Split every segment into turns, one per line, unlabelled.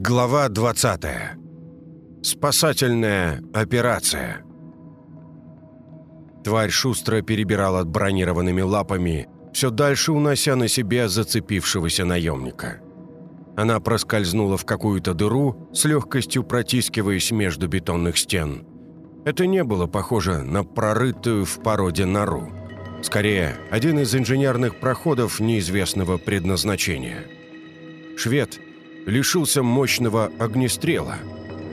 Глава 20. Спасательная операция. Тварь шустро перебирала бронированными лапами, все дальше унося на себе зацепившегося наемника. Она проскользнула в какую-то дыру, с легкостью протискиваясь между бетонных стен. Это не было похоже на прорытую в породе нору. Скорее, один из инженерных проходов неизвестного предназначения. Швед лишился мощного огнестрела.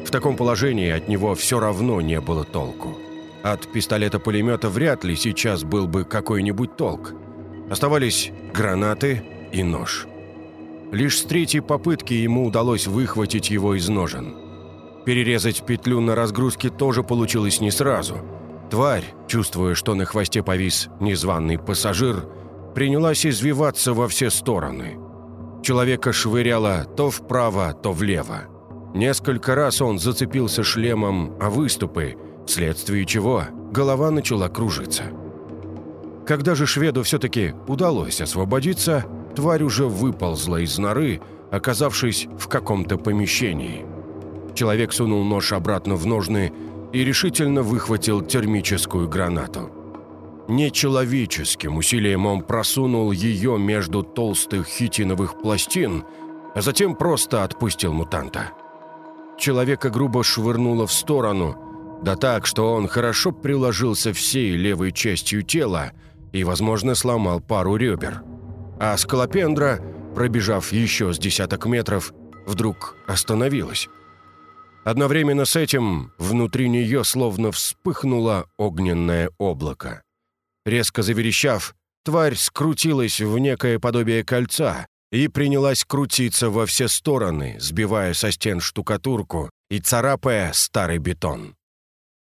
В таком положении от него все равно не было толку. От пистолета-пулемета вряд ли сейчас был бы какой-нибудь толк. Оставались гранаты и нож. Лишь с третьей попытки ему удалось выхватить его из ножен. Перерезать петлю на разгрузке тоже получилось не сразу – Тварь, чувствуя, что на хвосте повис незваный пассажир, принялась извиваться во все стороны. Человека швыряло то вправо, то влево. Несколько раз он зацепился шлемом о выступы, вследствие чего голова начала кружиться. Когда же шведу все-таки удалось освободиться, тварь уже выползла из норы, оказавшись в каком-то помещении. Человек сунул нож обратно в ножны и решительно выхватил термическую гранату. Нечеловеческим усилием он просунул ее между толстых хитиновых пластин, а затем просто отпустил мутанта. Человека грубо швырнуло в сторону, да так, что он хорошо приложился всей левой частью тела и, возможно, сломал пару ребер. А скалопендра, пробежав еще с десяток метров, вдруг остановилась. Одновременно с этим внутри нее словно вспыхнуло огненное облако. Резко заверещав, тварь скрутилась в некое подобие кольца и принялась крутиться во все стороны, сбивая со стен штукатурку и царапая старый бетон.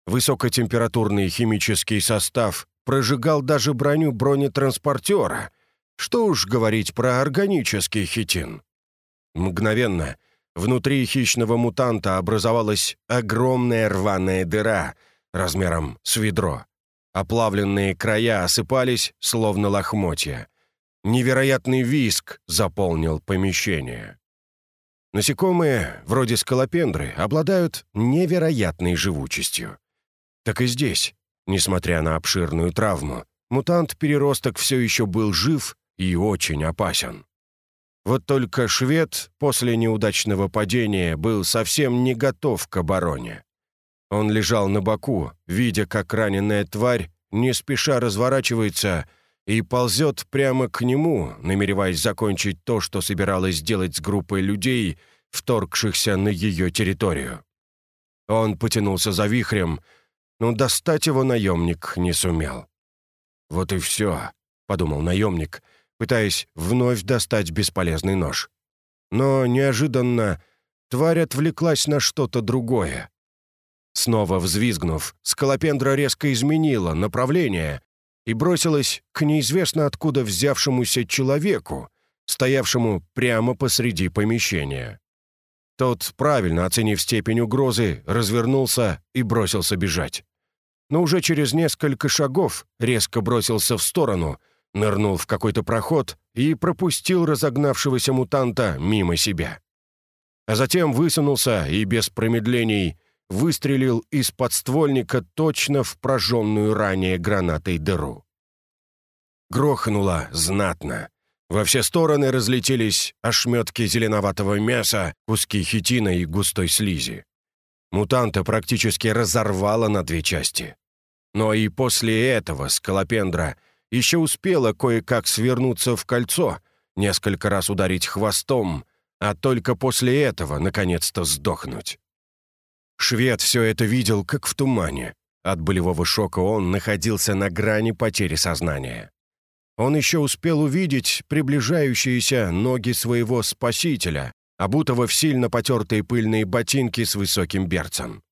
Высокотемпературный химический состав прожигал даже броню бронетранспортера. Что уж говорить про органический хитин. Мгновенно Внутри хищного мутанта образовалась огромная рваная дыра размером с ведро. Оплавленные края осыпались, словно лохмотья. Невероятный виск заполнил помещение. Насекомые, вроде скалопендры, обладают невероятной живучестью. Так и здесь, несмотря на обширную травму, мутант-переросток все еще был жив и очень опасен. Вот только швед после неудачного падения был совсем не готов к обороне. Он лежал на боку, видя, как раненая тварь не спеша разворачивается и ползет прямо к нему, намереваясь закончить то, что собиралась сделать с группой людей, вторгшихся на ее территорию. Он потянулся за вихрем, но достать его наемник не сумел. «Вот и все», — подумал наемник, — пытаясь вновь достать бесполезный нож. Но неожиданно тварь отвлеклась на что-то другое. Снова взвизгнув, скалопендра резко изменила направление и бросилась к неизвестно откуда взявшемуся человеку, стоявшему прямо посреди помещения. Тот, правильно оценив степень угрозы, развернулся и бросился бежать. Но уже через несколько шагов резко бросился в сторону — нырнул в какой-то проход и пропустил разогнавшегося мутанта мимо себя. А затем высунулся и без промедлений выстрелил из подствольника точно в прожженную ранее гранатой дыру. Грохнуло знатно. Во все стороны разлетелись ошметки зеленоватого мяса, куски хитина и густой слизи. Мутанта практически разорвало на две части. Но и после этого скалопендра еще успела кое-как свернуться в кольцо, несколько раз ударить хвостом, а только после этого, наконец-то, сдохнуть. Швед все это видел, как в тумане. От болевого шока он находился на грани потери сознания. Он еще успел увидеть приближающиеся ноги своего спасителя, обутого в сильно потертые пыльные ботинки с высоким берцем.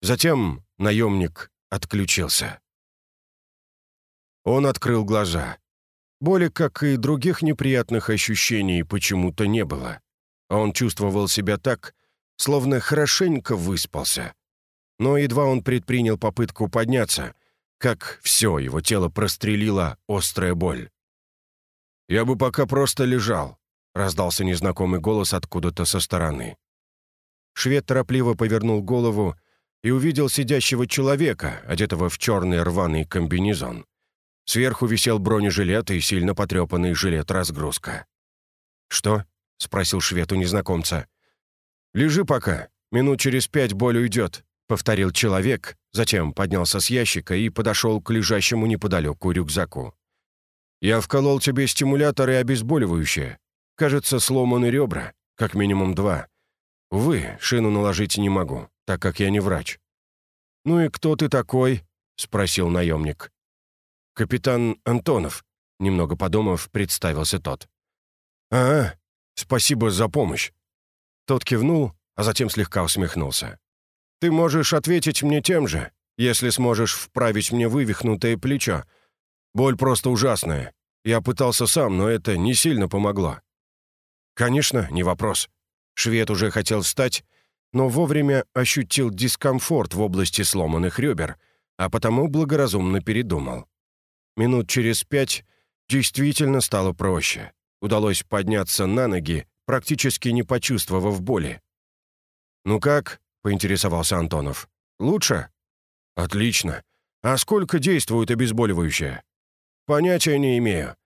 Затем наемник отключился. Он открыл глаза. Боли, как и других неприятных ощущений, почему-то не было. Он чувствовал себя так, словно хорошенько выспался. Но едва он предпринял попытку подняться, как все его тело прострелила острая боль. «Я бы пока просто лежал», — раздался незнакомый голос откуда-то со стороны. Швед торопливо повернул голову и увидел сидящего человека, одетого в черный рваный комбинезон. Сверху висел бронежилет и сильно потрепанный жилет-разгрузка. «Что?» — спросил швед у незнакомца. «Лежи пока. Минут через пять боль уйдет», — повторил человек, затем поднялся с ящика и подошел к лежащему неподалеку рюкзаку. «Я вколол тебе стимулятор и обезболивающее. Кажется, сломаны ребра, как минимум два. Увы, шину наложить не могу, так как я не врач». «Ну и кто ты такой?» — спросил наемник. «Капитан Антонов», — немного подумав, представился тот. «А, спасибо за помощь». Тот кивнул, а затем слегка усмехнулся. «Ты можешь ответить мне тем же, если сможешь вправить мне вывихнутое плечо. Боль просто ужасная. Я пытался сам, но это не сильно помогло». «Конечно, не вопрос». Швед уже хотел встать, но вовремя ощутил дискомфорт в области сломанных ребер, а потому благоразумно передумал. Минут через пять действительно стало проще. Удалось подняться на ноги, практически не почувствовав боли. «Ну как?» — поинтересовался Антонов. «Лучше?» «Отлично. А сколько действует обезболивающее?» «Понятия не имею.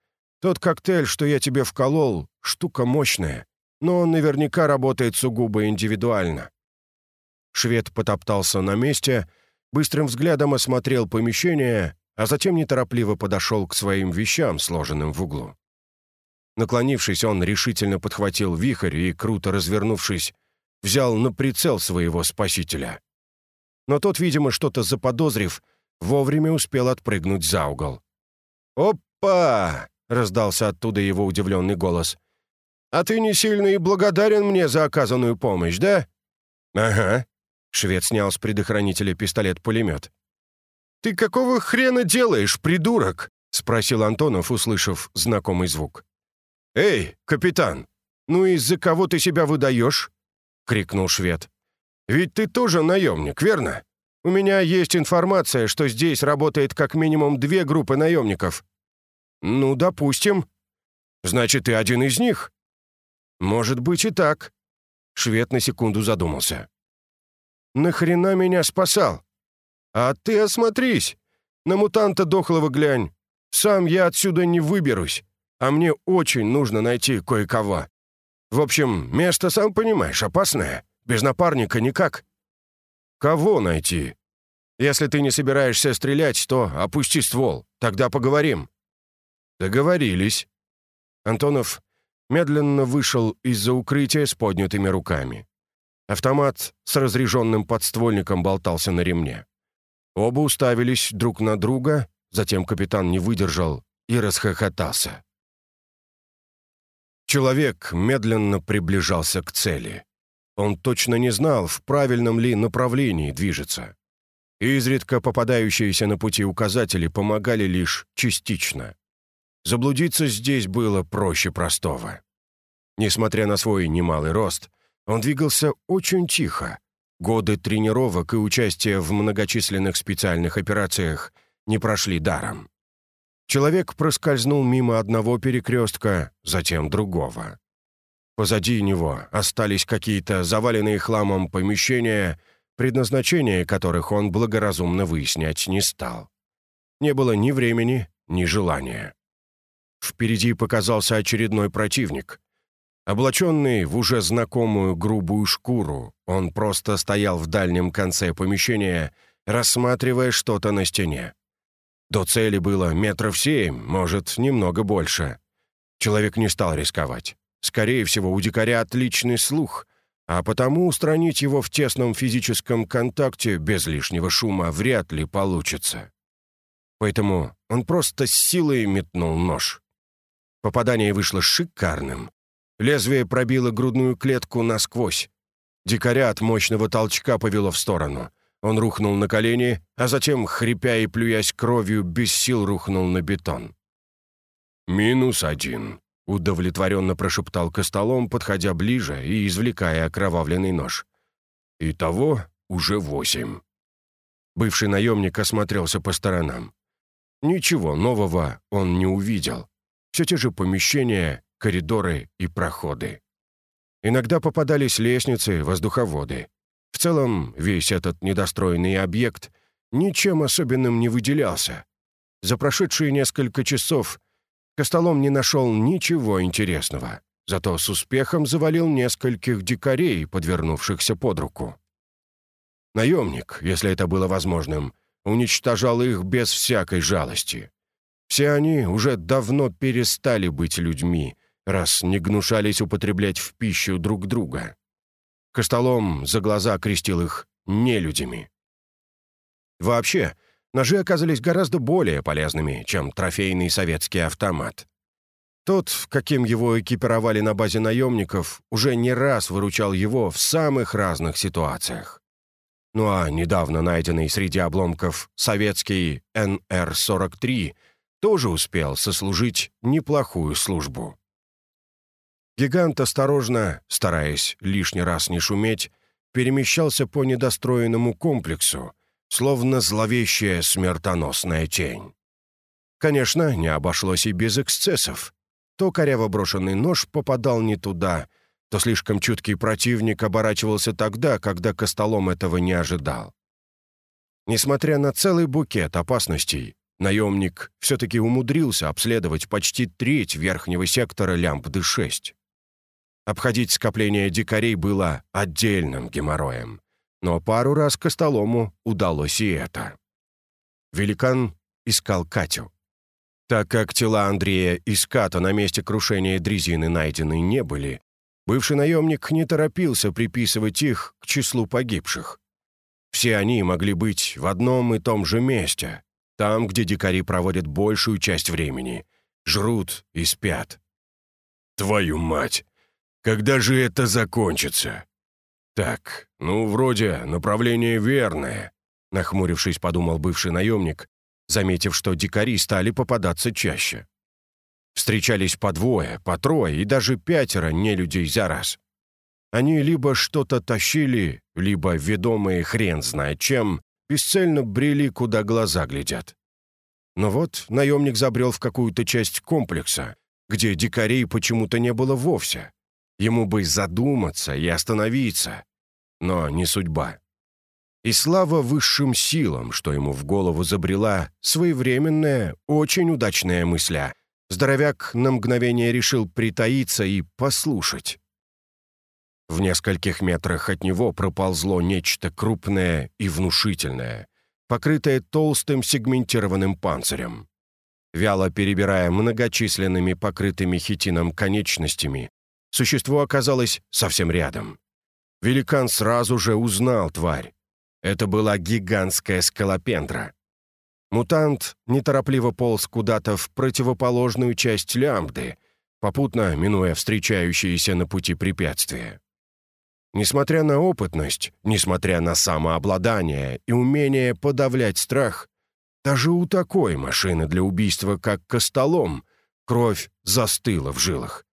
Тот коктейль, что я тебе вколол, штука мощная, но он наверняка работает сугубо индивидуально». Швед потоптался на месте, быстрым взглядом осмотрел помещение, а затем неторопливо подошел к своим вещам, сложенным в углу. Наклонившись, он решительно подхватил вихрь и, круто развернувшись, взял на прицел своего спасителя. Но тот, видимо, что-то заподозрив, вовремя успел отпрыгнуть за угол. «Опа!» — раздался оттуда его удивленный голос. «А ты не сильно и благодарен мне за оказанную помощь, да?» «Ага». Швед снял с предохранителя пистолет-пулемет. «Ты какого хрена делаешь, придурок?» — спросил Антонов, услышав знакомый звук. «Эй, капитан, ну из-за кого ты себя выдаешь?» — крикнул швед. «Ведь ты тоже наемник, верно? У меня есть информация, что здесь работает как минимум две группы наемников». «Ну, допустим. Значит, ты один из них?» «Может быть и так». Швед на секунду задумался. «Нахрена меня спасал? А ты осмотрись. На мутанта дохлого глянь. Сам я отсюда не выберусь а мне очень нужно найти кое-кого. В общем, место, сам понимаешь, опасное. Без напарника никак». «Кого найти?» «Если ты не собираешься стрелять, то опусти ствол, тогда поговорим». «Договорились». Антонов медленно вышел из-за укрытия с поднятыми руками. Автомат с разряженным подствольником болтался на ремне. Оба уставились друг на друга, затем капитан не выдержал и расхохотался. Человек медленно приближался к цели. Он точно не знал, в правильном ли направлении движется. Изредка попадающиеся на пути указатели помогали лишь частично. Заблудиться здесь было проще простого. Несмотря на свой немалый рост, он двигался очень тихо. Годы тренировок и участия в многочисленных специальных операциях не прошли даром. Человек проскользнул мимо одного перекрестка, затем другого. Позади него остались какие-то заваленные хламом помещения, предназначение которых он благоразумно выяснять не стал. Не было ни времени, ни желания. Впереди показался очередной противник. Облаченный в уже знакомую грубую шкуру, он просто стоял в дальнем конце помещения, рассматривая что-то на стене. До цели было метров семь, может, немного больше. Человек не стал рисковать. Скорее всего, у дикаря отличный слух, а потому устранить его в тесном физическом контакте без лишнего шума вряд ли получится. Поэтому он просто с силой метнул нож. Попадание вышло шикарным. Лезвие пробило грудную клетку насквозь. Дикаря от мощного толчка повело в сторону — он рухнул на колени, а затем, хрипя и плюясь кровью, без сил рухнул на бетон. «Минус один», — удовлетворенно прошептал Костолом, подходя ближе и извлекая окровавленный нож. «Итого уже восемь». Бывший наемник осмотрелся по сторонам. Ничего нового он не увидел. Все те же помещения, коридоры и проходы. Иногда попадались лестницы, воздуховоды. В целом, весь этот недостроенный объект ничем особенным не выделялся. За прошедшие несколько часов Костолом не нашел ничего интересного, зато с успехом завалил нескольких дикарей, подвернувшихся под руку. Наемник, если это было возможным, уничтожал их без всякой жалости. Все они уже давно перестали быть людьми, раз не гнушались употреблять в пищу друг друга. Костолом за глаза крестил их нелюдями. Вообще, ножи оказались гораздо более полезными, чем трофейный советский автомат. Тот, каким его экипировали на базе наемников, уже не раз выручал его в самых разных ситуациях. Ну а недавно найденный среди обломков советский НР-43 тоже успел сослужить неплохую службу. Гигант осторожно, стараясь лишний раз не шуметь, перемещался по недостроенному комплексу, словно зловещая смертоносная тень. Конечно, не обошлось и без эксцессов. То коряво брошенный нож попадал не туда, то слишком чуткий противник оборачивался тогда, когда Костолом этого не ожидал. Несмотря на целый букет опасностей, наемник все-таки умудрился обследовать почти треть верхнего сектора Лямбды-6. Обходить скопление дикарей было отдельным геморроем. Но пару раз Костолому удалось и это. Великан искал Катю. Так как тела Андрея и Ската на месте крушения дрезины найдены не были, бывший наемник не торопился приписывать их к числу погибших. Все они могли быть в одном и том же месте, там, где дикари проводят большую часть времени, жрут и спят. «Твою мать! Когда же это закончится?» «Так, ну, вроде направление верное», — нахмурившись, подумал бывший наемник, заметив, что дикари стали попадаться чаще. Встречались по двое, по трое и даже пятеро нелюдей за раз. Они либо что-то тащили, либо, ведомые хрен знает чем, бесцельно брели, куда глаза глядят. Но вот наемник забрел в какую-то часть комплекса, где дикарей почему-то не было вовсе. Ему бы задуматься и остановиться. Но не судьба. И слава высшим силам, что ему в голову забрела своевременная, очень удачная мысля. Здоровяк на мгновение решил притаиться и послушать. В нескольких метрах от него проползло нечто крупное и внушительное, покрытое толстым сегментированным панцирем. Вяло перебирая многочисленными покрытыми хитином конечностями, Существо оказалось совсем рядом. Великан сразу же узнал тварь. Это была гигантская скалопендра. Мутант неторопливо полз куда-то в противоположную часть лямбды, попутно минуя встречающиеся на пути препятствия. Несмотря на опытность, несмотря на самообладание и умение подавлять страх, даже у такой машины для убийства, как Костолом, кровь застыла в жилах.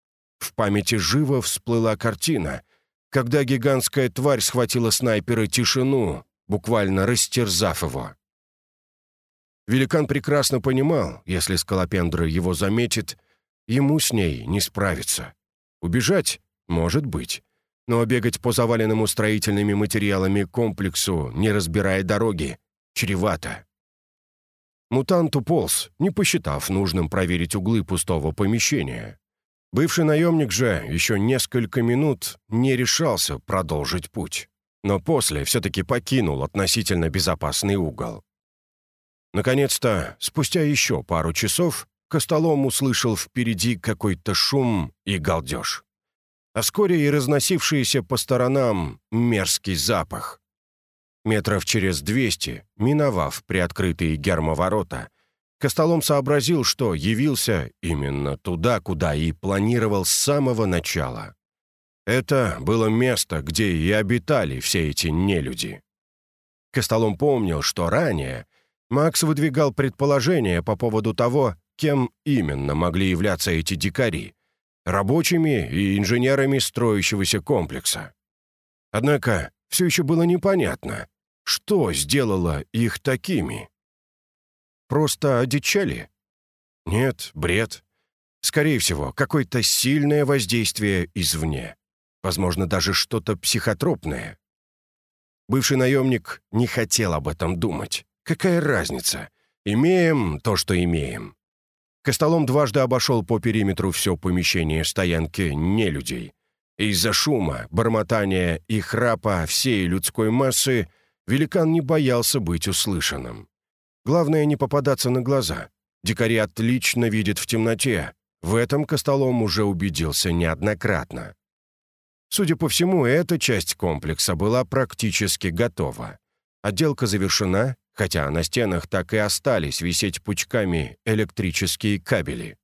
В памяти живо всплыла картина, когда гигантская тварь схватила снайпера тишину, буквально растерзав его. Великан прекрасно понимал, если скалопендра его заметит, ему с ней не справиться. Убежать? Может быть. Но бегать по заваленному строительными материалами комплексу, не разбирая дороги, чревато. Мутант уполз, не посчитав нужным проверить углы пустого помещения. Бывший наемник же еще несколько минут не решался продолжить путь, но после все-таки покинул относительно безопасный угол. Наконец-то, спустя еще пару часов, Костолом услышал впереди какой-то шум и галдеж. А вскоре и разносившийся по сторонам мерзкий запах. Метров через двести, миновав приоткрытые гермоворота, Костолом сообразил, что явился именно туда, куда и планировал с самого начала. Это было место, где и обитали все эти нелюди. Костолом помнил, что ранее Макс выдвигал предположения по поводу того, кем именно могли являться эти дикари — рабочими и инженерами строящегося комплекса. Однако все еще было непонятно, что сделало их такими. Просто одичали? Нет, бред. Скорее всего, какое-то сильное воздействие извне. Возможно, даже что-то психотропное. Бывший наемник не хотел об этом думать. Какая разница? Имеем то, что имеем. Костолом дважды обошел по периметру все помещение стоянки нелюдей. Из-за шума, бормотания и храпа всей людской массы великан не боялся быть услышанным. Главное не попадаться на глаза. Дикари отлично видят в темноте. В этом Костолом уже убедился неоднократно. Судя по всему, эта часть комплекса была практически готова. Отделка завершена, хотя на стенах так и остались висеть пучками электрические кабели.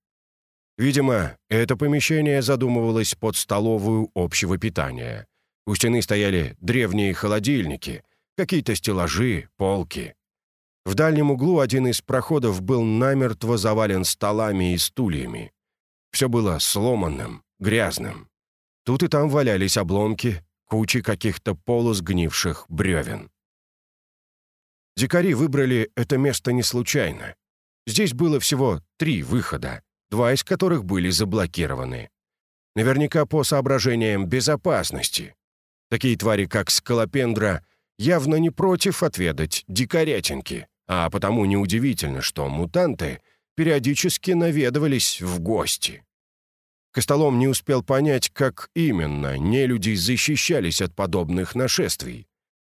Видимо, это помещение задумывалось под столовую общего питания. У стены стояли древние холодильники, какие-то стеллажи, полки. В дальнем углу один из проходов был намертво завален столами и стульями. Все было сломанным, грязным. Тут и там валялись обломки, кучи каких-то полусгнивших бревен. Дикари выбрали это место не случайно. Здесь было всего три выхода, два из которых были заблокированы. Наверняка по соображениям безопасности. Такие твари, как скалопендра, явно не против отведать дикарятинки, а потому неудивительно, что мутанты периодически наведывались в гости. Костолом не успел понять, как именно нелюди защищались от подобных нашествий.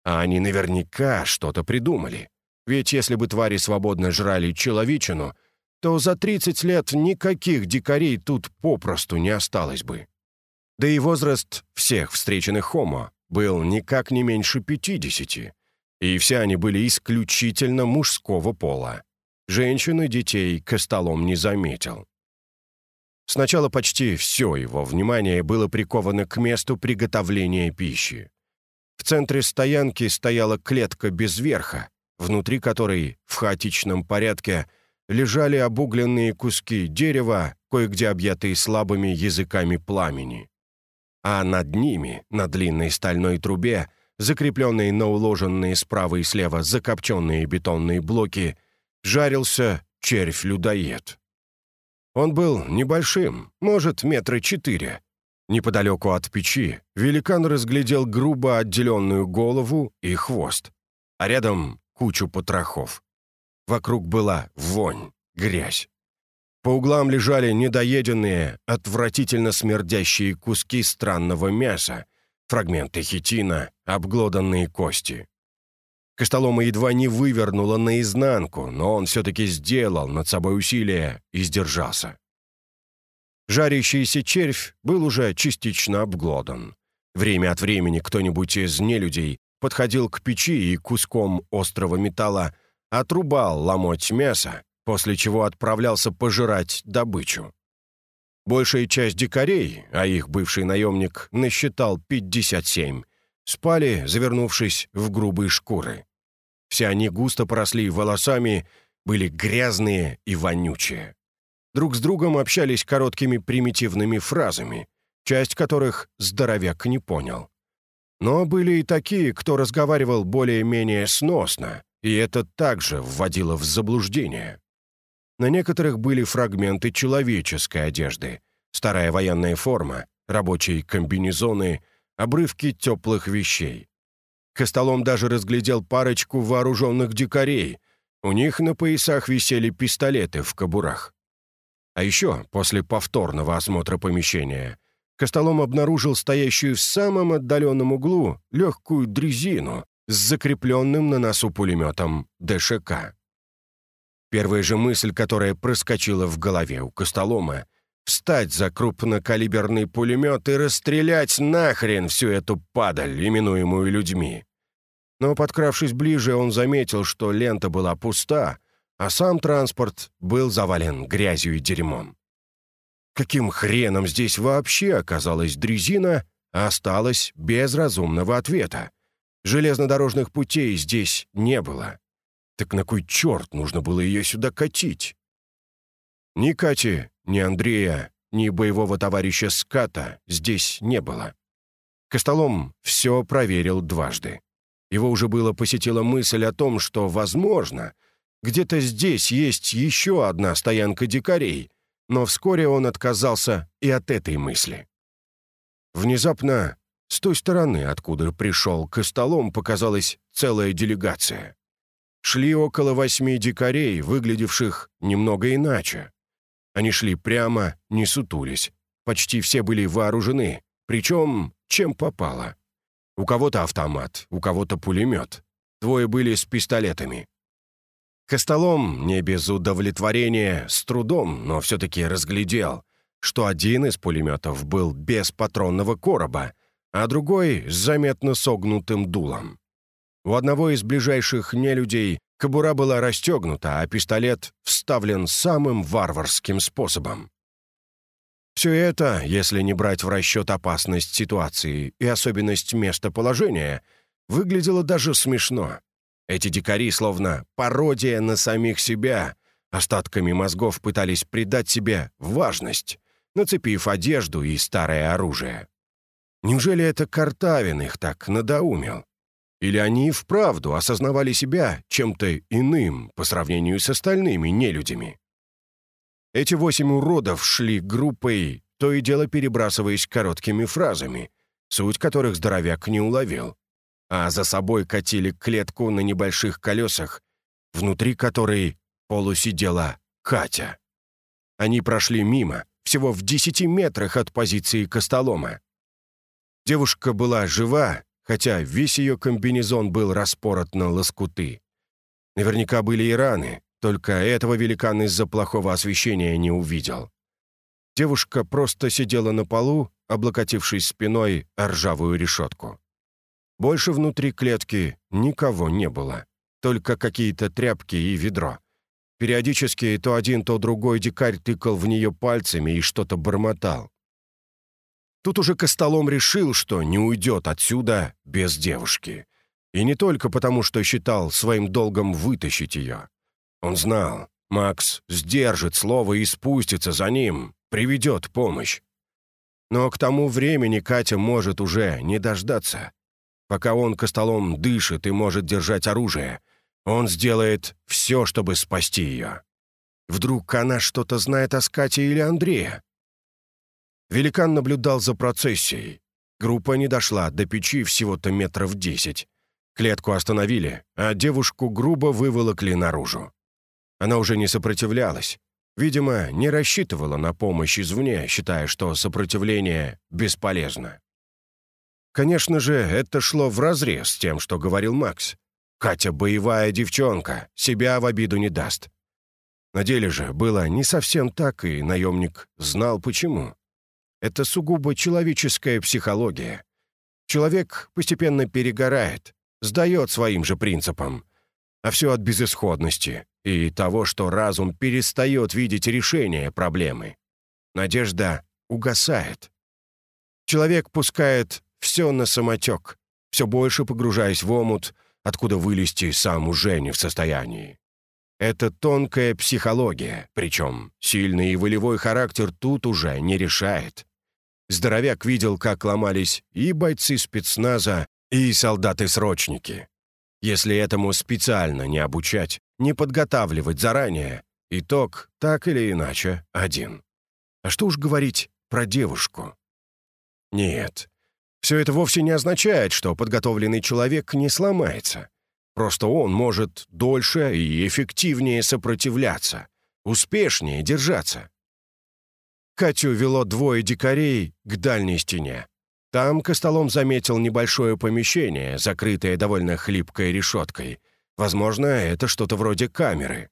А они наверняка что-то придумали. Ведь если бы твари свободно жрали человечину, то за 30 лет никаких дикарей тут попросту не осталось бы. Да и возраст всех встреченных хомо был никак не меньше 50, и все они были исключительно мужского пола. Женщин и детей Костолом не заметил. Сначала почти все его внимание было приковано к месту приготовления пищи. В центре стоянки стояла клетка без верха, внутри которой в хаотичном порядке лежали обугленные куски дерева, кое-где объятые слабыми языками пламени. А над ними, на длинной стальной трубе, закрепленной на уложенные справа и слева закопченные бетонные блоки, жарился червь-людоед. Он был небольшим, может, метра четыре. Неподалеку от печи великан разглядел грубо отделенную голову и хвост, а рядом кучу потрохов. Вокруг была вонь, грязь. По углам лежали недоеденные, отвратительно смердящие куски странного мяса, фрагменты хитина, обглоданные кости. Костолома едва не вывернуло наизнанку, но он все-таки сделал над собой усилие и сдержался. Жарящийся червь был уже частично обглодан. Время от времени кто-нибудь из нелюдей подходил к печи и куском острого металла отрубал ломоть мяса, после чего отправлялся пожирать добычу. Большая часть дикарей, а их бывший наемник насчитал 57, спали, завернувшись в грубые шкуры. Все они густо поросли волосами, были грязные и вонючие. Друг с другом общались короткими примитивными фразами, часть которых здоровяк не понял. Но были и такие, кто разговаривал более-менее сносно, и это также вводило в заблуждение. На некоторых были фрагменты человеческой одежды, старая военная форма, рабочие комбинезоны, обрывки теплых вещей. Костолом даже разглядел парочку вооруженных дикарей. У них на поясах висели пистолеты в кобурах. А еще, после повторного осмотра помещения, Костолом обнаружил стоящую в самом отдаленном углу легкую дрезину с закрепленным на носу пулеметом ДШК. Первая же мысль, которая проскочила в голове у Костолома, встать за крупнокалиберный пулемет и расстрелять нахрен всю эту падаль, именуемую людьми. Но, подкравшись ближе, он заметил, что лента была пуста, а сам транспорт был завален грязью и дерьмом. Каким хреном здесь вообще оказалась дрезина, осталась без разумного ответа? Железнодорожных путей здесь не было. Так на кой черт нужно было ее сюда катить? Ни Кати, ни Андрея, ни боевого товарища Ската здесь не было. Костолом все проверил дважды. Его уже было посетила мысль о том, что, возможно, где-то здесь есть еще одна стоянка дикарей, но вскоре он отказался и от этой мысли. Внезапно С той стороны, откуда пришел к столом, показалась целая делегация. Шли около восьми дикарей, выглядевших немного иначе. Они шли прямо, не сутулись. Почти все были вооружены, причем чем попало. У кого-то автомат, у кого-то пулемет. Двое были с пистолетами. Костолом, не без удовлетворения, с трудом, но все-таки разглядел, что один из пулеметов был без патронного короба, а другой с заметно согнутым дулом. У одного из ближайших нелюдей кобура была расстегнута, а пистолет вставлен самым варварским способом. Все это, если не брать в расчет опасность ситуации и особенность местоположения, выглядело даже смешно. Эти дикари, словно пародия на самих себя, остатками мозгов пытались придать себе важность, нацепив одежду и старое оружие. Неужели это Картавин их так надоумил? Или они вправду осознавали себя чем-то иным по сравнению с остальными нелюдями? Эти восемь уродов шли группой, то и дело перебрасываясь короткими фразами, суть которых здоровяк не уловил, а за собой катили клетку на небольших колесах, внутри которой полусидела Катя. Они прошли мимо, всего в десяти метрах от позиции Костолома. Девушка была жива, хотя весь ее комбинезон был распорот на лоскуты. Наверняка были и раны, только этого великан из-за плохого освещения не увидел. Девушка просто сидела на полу, облокотившись спиной о ржавую решетку. Больше внутри клетки никого не было, только какие-то тряпки и ведро. Периодически то один, то другой дикарь тыкал в нее пальцами и что-то бормотал. Тут уже Костолом решил, что не уйдет отсюда без девушки. И не только потому, что считал своим долгом вытащить ее. Он знал, Макс сдержит слово и спустится за ним, приведет помощь. Но к тому времени Катя может уже не дождаться. Пока он Костолом дышит и может держать оружие, он сделает все, чтобы спасти ее. Вдруг она что-то знает о Скате или Андрея? Великан наблюдал за процессией. Группа не дошла до печи всего-то метров десять. Клетку остановили, а девушку грубо выволокли наружу. Она уже не сопротивлялась. Видимо, не рассчитывала на помощь извне, считая, что сопротивление бесполезно. Конечно же, это шло вразрез с тем, что говорил Макс. Катя боевая девчонка, себя в обиду не даст. На деле же было не совсем так, и наемник знал почему. Это сугубо человеческая психология. Человек постепенно перегорает, сдает своим же принципам. А все от безысходности и того, что разум перестает видеть решение проблемы. Надежда угасает. Человек пускает все на самотек, все больше погружаясь в омут, откуда вылезти сам уже не в состоянии. Это тонкая психология, причем сильный и волевой характер тут уже не решает. Здоровяк видел, как ломались и бойцы спецназа, и солдаты-срочники. Если этому специально не обучать, не подготавливать заранее, итог, так или иначе, один. А что уж говорить про девушку? Нет, все это вовсе не означает, что подготовленный человек не сломается. Просто он может дольше и эффективнее сопротивляться, успешнее держаться. Катю вело двое дикарей к дальней стене. Там Костолом заметил небольшое помещение, закрытое довольно хлипкой решеткой. Возможно, это что-то вроде камеры.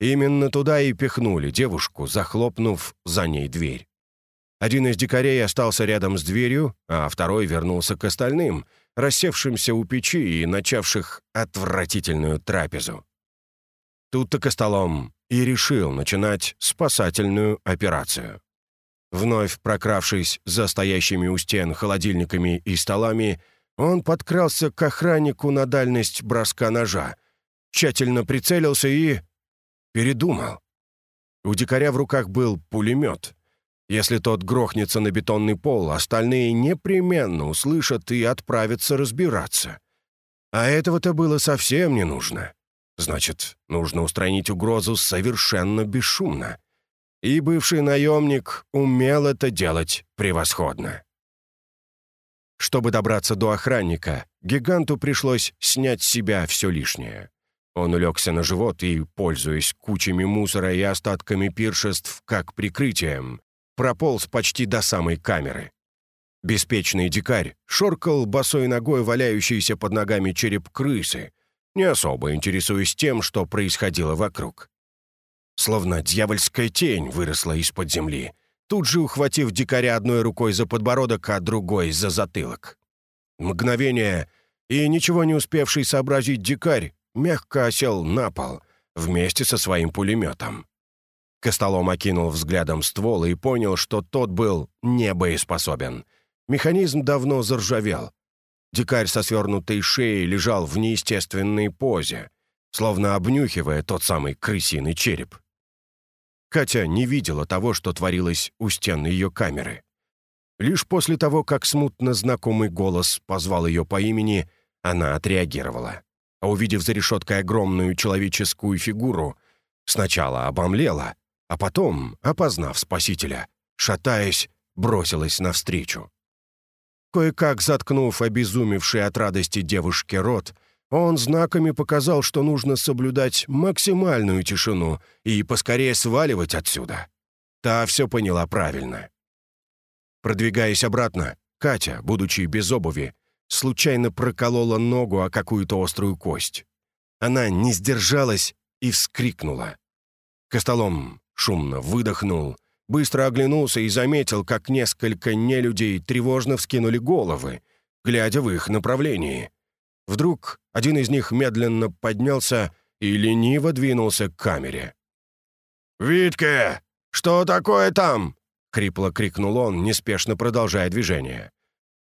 Именно туда и пихнули девушку, захлопнув за ней дверь. Один из дикарей остался рядом с дверью, а второй вернулся к остальным, рассевшимся у печи и начавших отвратительную трапезу. Тут-то Костолом и решил начинать спасательную операцию. Вновь прокравшись за стоящими у стен холодильниками и столами, он подкрался к охраннику на дальность броска ножа, тщательно прицелился и... передумал. У дикаря в руках был пулемет. Если тот грохнется на бетонный пол, остальные непременно услышат и отправятся разбираться. А этого-то было совсем не нужно. Значит, нужно устранить угрозу совершенно бесшумно и бывший наемник умел это делать превосходно. Чтобы добраться до охранника, гиганту пришлось снять с себя все лишнее. Он улегся на живот и, пользуясь кучами мусора и остатками пиршеств как прикрытием, прополз почти до самой камеры. Беспечный дикарь шоркал босой ногой валяющийся под ногами череп крысы, не особо интересуясь тем, что происходило вокруг. Словно дьявольская тень выросла из-под земли, тут же ухватив дикаря одной рукой за подбородок, а другой за затылок. Мгновение, и ничего не успевший сообразить дикарь мягко осел на пол вместе со своим пулеметом. Костолом окинул взглядом ствол и понял, что тот был небоеспособен. Механизм давно заржавел. Дикарь со свернутой шеей лежал в неестественной позе, словно обнюхивая тот самый крысиный череп. Катя не видела того, что творилось у стен ее камеры. Лишь после того, как смутно знакомый голос позвал ее по имени, она отреагировала. А увидев за решеткой огромную человеческую фигуру, сначала обомлела, а потом, опознав спасителя, шатаясь, бросилась навстречу. Кое-как заткнув обезумевший от радости девушке рот, он знаками показал, что нужно соблюдать максимальную тишину и поскорее сваливать отсюда. Та все поняла правильно. Продвигаясь обратно, Катя, будучи без обуви, случайно проколола ногу о какую-то острую кость. Она не сдержалась и вскрикнула. Костолом шумно выдохнул, быстро оглянулся и заметил, как несколько нелюдей тревожно вскинули головы, глядя в их направлении. Вдруг один из них медленно поднялся и лениво двинулся к камере. «Витке, что такое там?» — хрипло крикнул он, неспешно продолжая движение.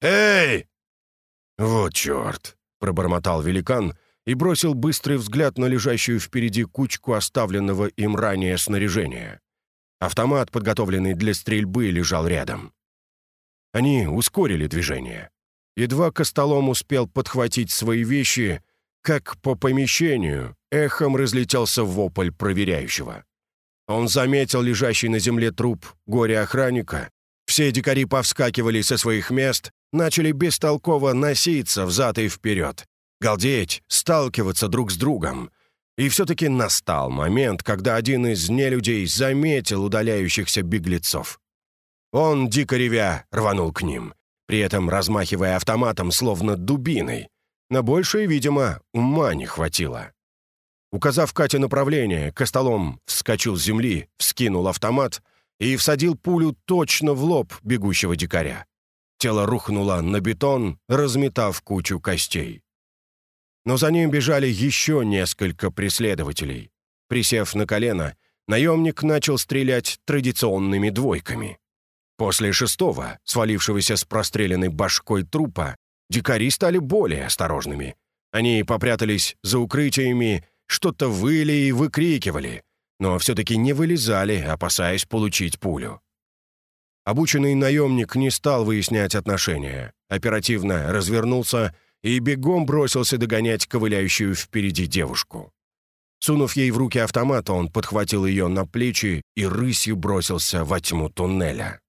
«Эй!» «Вот черт!» — пробормотал великан и бросил быстрый взгляд на лежащую впереди кучку оставленного им ранее снаряжения. Автомат, подготовленный для стрельбы, лежал рядом. Они ускорили движение. Едва Костолом успел подхватить свои вещи, как по помещению эхом разлетелся вопль проверяющего. Он заметил лежащий на земле труп горе-охранника. Все дикари повскакивали со своих мест, начали бестолково носиться взад и вперед, галдеть, сталкиваться друг с другом. И все-таки настал момент, когда один из нелюдей заметил удаляющихся беглецов. Он, дико ревя, рванул к ним — при этом размахивая автоматом словно дубиной. На большее, видимо, ума не хватило. Указав Кате направление, Костолом вскочил с земли, вскинул автомат и всадил пулю точно в лоб бегущего дикаря. Тело рухнуло на бетон, разметав кучу костей. Но за ним бежали еще несколько преследователей. Присев на колено, наемник начал стрелять традиционными двойками. После шестого, свалившегося с простреленной башкой трупа, дикари стали более осторожными. Они попрятались за укрытиями, что-то выли и выкрикивали, но все-таки не вылезали, опасаясь получить пулю. Обученный наемник не стал выяснять отношения, оперативно развернулся и бегом бросился догонять ковыляющую впереди девушку. Сунув ей в руки автомат, он подхватил ее на плечи и рысью бросился во тьму туннеля.